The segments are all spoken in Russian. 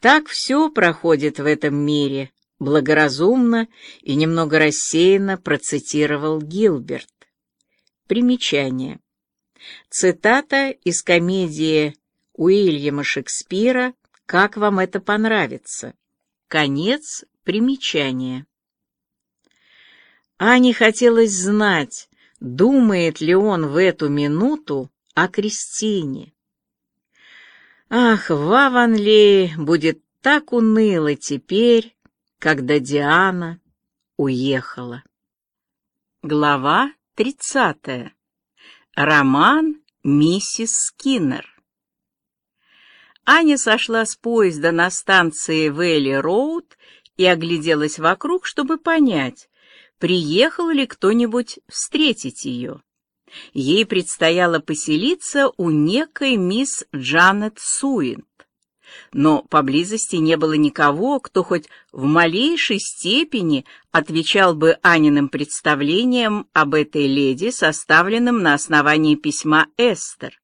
Так все проходит в этом мире, благоразумно и немного рассеянно процитировал Гилберт. Примечание. Цитата из комедии Уильяма Шекспира «Как вам это понравится?» Конец примечания. Ане хотелось знать, думает ли он в эту минуту о Кристине. Ах, в Аванлее будет так уныло теперь, когда Диана уехала. Глава тридцатая. Роман миссис Скиннер. Аня сошла с поезда на станции Вэлли-Роуд и огляделась вокруг, чтобы понять, приехал ли кто-нибудь встретить ее. Ей предстояло поселиться у некой мисс Джанет Суин но поблизости не было никого, кто хоть в малейшей степени отвечал бы Аниным представлениям об этой леди, составленным на основании письма Эстер.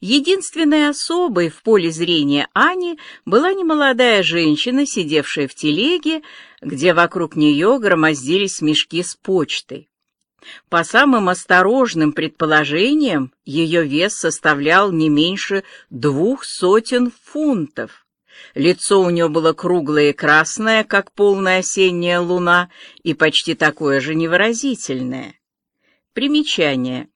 Единственной особой в поле зрения Ани была немолодая женщина, сидевшая в телеге, где вокруг нее громоздились мешки с почтой. По самым осторожным предположениям, ее вес составлял не меньше двух сотен фунтов. Лицо у нее было круглое и красное, как полная осенняя луна, и почти такое же невыразительное. Примечание.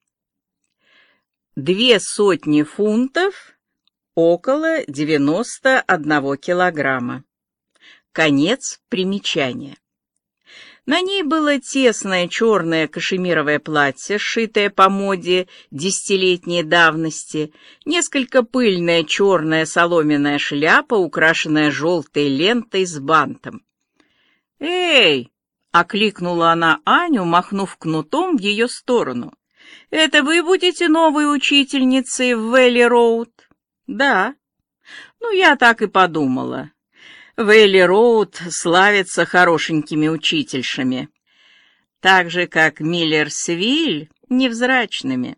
Две сотни фунтов — около девяносто одного килограмма. Конец примечания. На ней было тесное черное кашемировое платье, сшитое по моде десятилетней давности, несколько пыльная черная соломенная шляпа, украшенная желтой лентой с бантом. «Эй!» — окликнула она Аню, махнув кнутом в ее сторону. «Это вы будете новой учительницей в Вэлли-Роуд?» «Да». «Ну, я так и подумала. Вейли Роуд славится хорошенькими учительшами, так же, как Миллер Свиль невзрачными.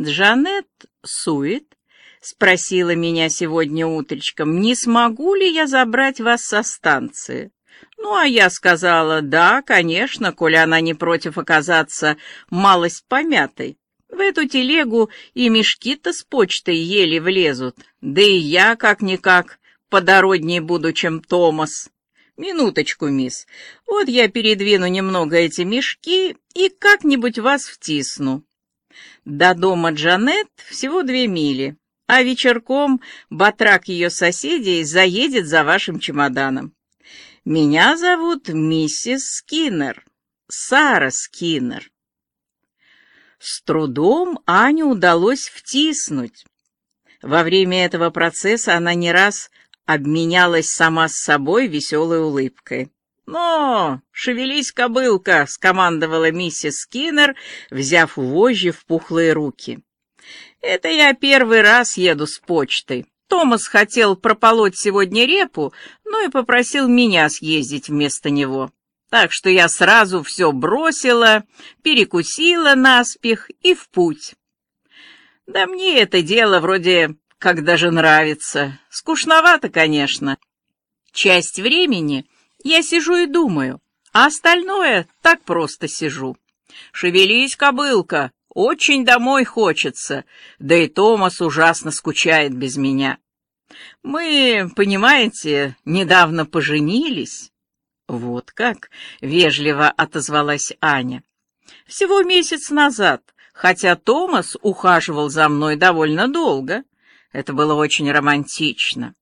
Джанет Суит спросила меня сегодня утречком, не смогу ли я забрать вас со станции. Ну, а я сказала, да, конечно, коли она не против оказаться малость помятой. В эту телегу и мешки-то с почтой еле влезут, да и я, как-никак, подородней буду, чем Томас. Минуточку, мисс. Вот я передвину немного эти мешки и как-нибудь вас втисну. До дома Джанет всего две мили, а вечерком батрак ее соседей заедет за вашим чемоданом. Меня зовут миссис Скиннер, Сара Скиннер. С трудом Аню удалось втиснуть. Во время этого процесса она не раз обменялась сама с собой веселой улыбкой. «Но, шевелись, кобылка!» — скомандовала миссис Скиннер, взяв вожжи в пухлые руки. «Это я первый раз еду с почтой. Томас хотел прополоть сегодня репу, но и попросил меня съездить вместо него. Так что я сразу все бросила, перекусила наспех и в путь. Да мне это дело вроде как даже нравится. Скучновато, конечно. Часть времени я сижу и думаю, а остальное так просто сижу. Шевелись, кобылка, очень домой хочется, да и Томас ужасно скучает без меня. Мы, понимаете, недавно поженились. Вот как, вежливо отозвалась Аня. Всего месяц назад, хотя Томас ухаживал за мной довольно долго. Это было очень романтично.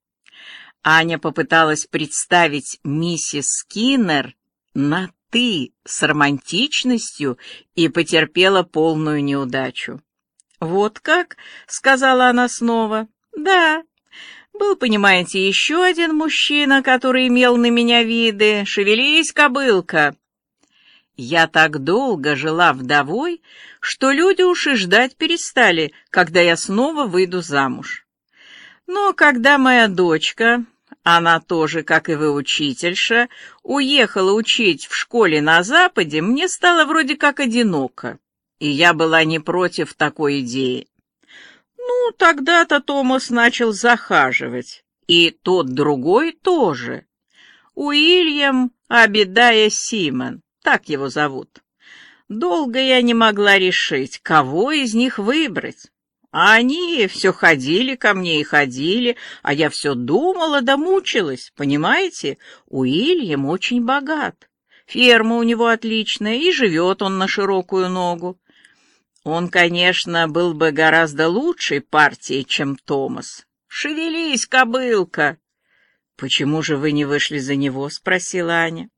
Аня попыталась представить миссис Скиннер на «ты» с романтичностью и потерпела полную неудачу. «Вот как?» — сказала она снова. «Да, был, понимаете, еще один мужчина, который имел на меня виды. Шевелись, кобылка!» Я так долго жила вдовой, что люди уж и ждать перестали, когда я снова выйду замуж. Но когда моя дочка, она тоже, как и вы, учительша, уехала учить в школе на Западе, мне стало вроде как одиноко, и я была не против такой идеи. Ну, тогда-то Томас начал захаживать, И тот другой тоже. Уильям Абидая Симон, так его зовут. Долго я не могла решить, кого из них выбрать. А они все ходили ко мне и ходили, а я все думала да мучилась, понимаете? Уильям очень богат. Ферма у него отличная, и живет он на широкую ногу. Он, конечно, был бы гораздо лучшей партией, чем Томас. Шевелись, кобылка! Почему же вы не вышли за него? спросила Аня.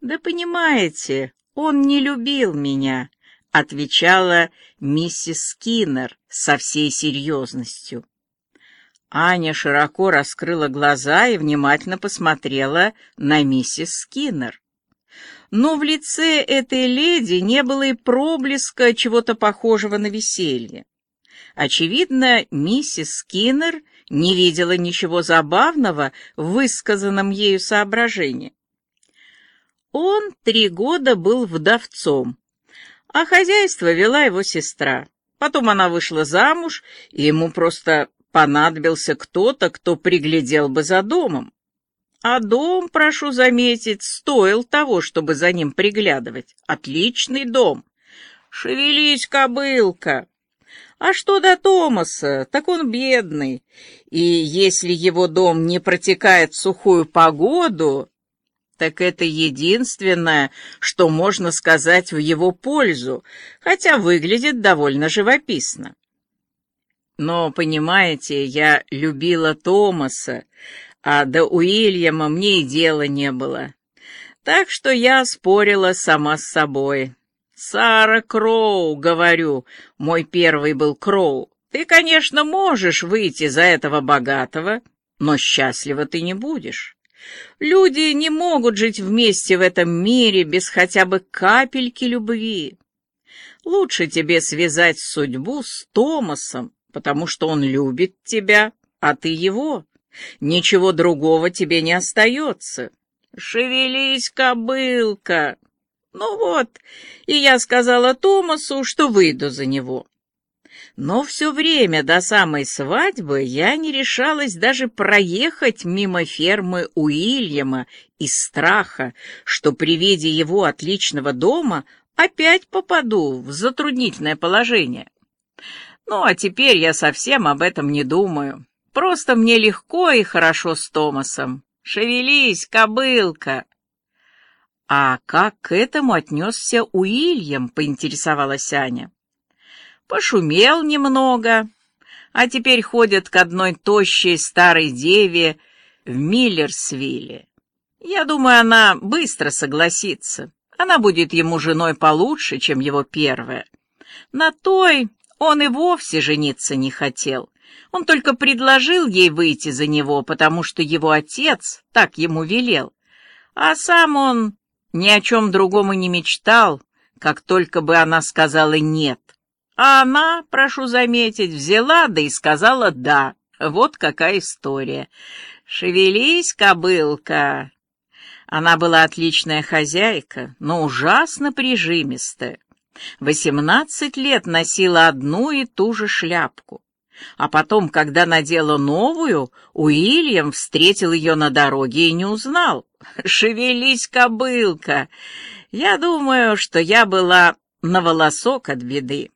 Да понимаете, он не любил меня, отвечала миссис Скиннер со всей серьезностью. Аня широко раскрыла глаза и внимательно посмотрела на миссис Скиннер но в лице этой леди не было и проблеска чего-то похожего на веселье. Очевидно, миссис Скиннер не видела ничего забавного в высказанном ею соображении. Он три года был вдовцом, а хозяйство вела его сестра. Потом она вышла замуж, и ему просто понадобился кто-то, кто приглядел бы за домом. А дом, прошу заметить, стоил того, чтобы за ним приглядывать. Отличный дом. Шевелись, кобылка. А что до Томаса, так он бедный. И если его дом не протекает в сухую погоду, так это единственное, что можно сказать в его пользу, хотя выглядит довольно живописно. Но, понимаете, я любила Томаса, а до Уильяма мне и дела не было. Так что я спорила сама с собой. «Сара Кроу, — говорю, — мой первый был Кроу. Ты, конечно, можешь выйти за этого богатого, но счастлива ты не будешь. Люди не могут жить вместе в этом мире без хотя бы капельки любви. Лучше тебе связать судьбу с Томасом, потому что он любит тебя, а ты его. Ничего другого тебе не остается. Шевелись, кобылка. Ну вот, и я сказала Томасу, что выйду за него. Но все время до самой свадьбы я не решалась даже проехать мимо фермы Уильяма из страха, что при виде его отличного дома опять попаду в затруднительное положение. Ну, а теперь я совсем об этом не думаю. Просто мне легко и хорошо с Томасом. Шевелись, кобылка!» «А как к этому отнесся Уильям?» — поинтересовалась Аня. «Пошумел немного, а теперь ходит к одной тощей старой деве в Миллерсвилле. Я думаю, она быстро согласится. Она будет ему женой получше, чем его первая. На той он и вовсе жениться не хотел. Он только предложил ей выйти за него, потому что его отец так ему велел. А сам он ни о чем другом и не мечтал, как только бы она сказала «нет». А она, прошу заметить, взяла да и сказала «да». Вот какая история. «Шевелись, кобылка!» Она была отличная хозяйка, но ужасно прижимистая. Восемнадцать лет носила одну и ту же шляпку. А потом, когда надела новую, Уильям встретил ее на дороге и не узнал. «Шевелись, кобылка!» Я думаю, что я была на волосок от беды.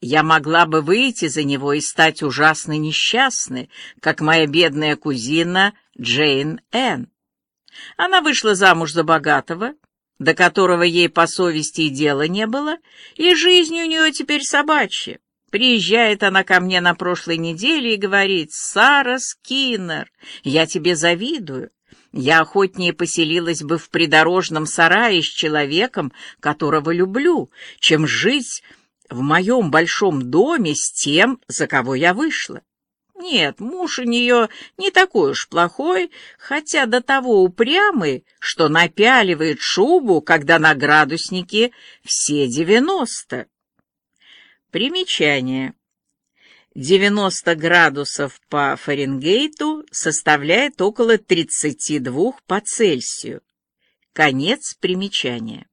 Я могла бы выйти за него и стать ужасно несчастной, как моя бедная кузина Джейн Энн. Она вышла замуж за богатого, до которого ей по совести и дела не было, и жизнь у нее теперь собачья. Приезжает она ко мне на прошлой неделе и говорит, «Сара Скиннер, я тебе завидую. Я охотнее поселилась бы в придорожном сарае с человеком, которого люблю, чем жить в моем большом доме с тем, за кого я вышла. Нет, муж у нее не такой уж плохой, хотя до того упрямый, что напяливает шубу, когда на градуснике все девяносто. Примечание. 90 градусов по Фаренгейту составляет около 32 по Цельсию. Конец примечания.